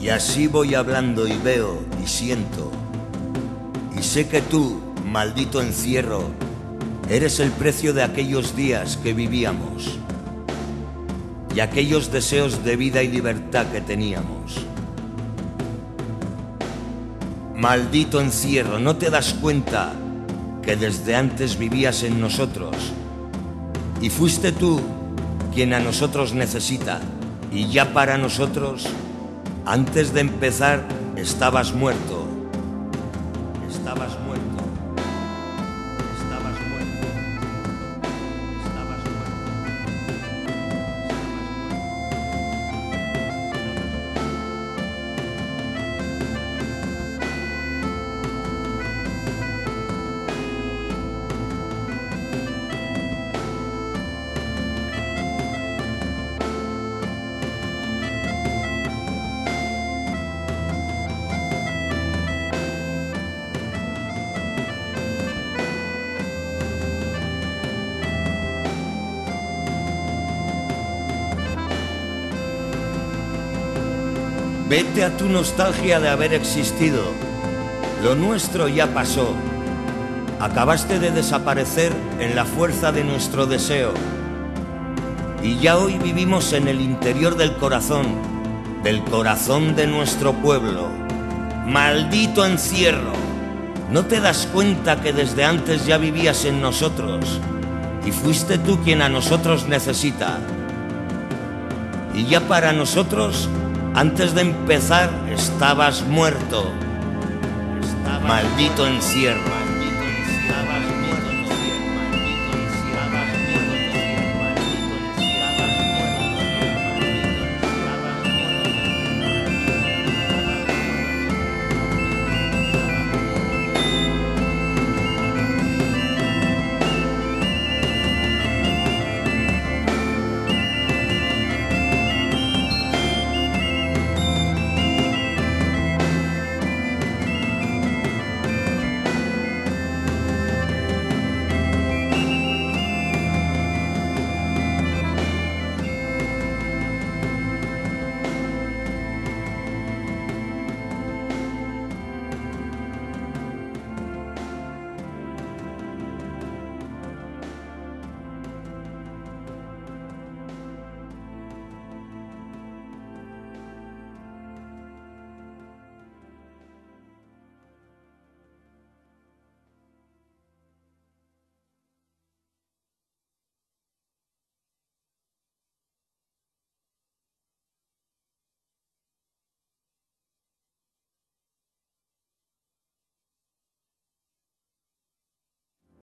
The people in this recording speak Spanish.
Y así voy hablando y veo y siento. Y sé que tú, maldito encierro, eres el precio de aquellos días que vivíamos y aquellos deseos de vida y libertad que teníamos. Maldito encierro, ¿no te das cuenta que desde antes vivías en nosotros? Y fuiste tú quien a nosotros necesita, y ya para nosotros, antes de empezar, estabas muerto. Estabas muerto. Vete a tu nostalgia de haber existido. Lo nuestro ya pasó. Acabaste de desaparecer en la fuerza de nuestro deseo. Y ya hoy vivimos en el interior del corazón, del corazón de nuestro pueblo. Maldito encierro. ¿No te das cuenta que desde antes ya vivías en nosotros? Y fuiste tú quien a nosotros necesita. Y ya para nosotros antes de empezar estabas muerto. Maldito encierro.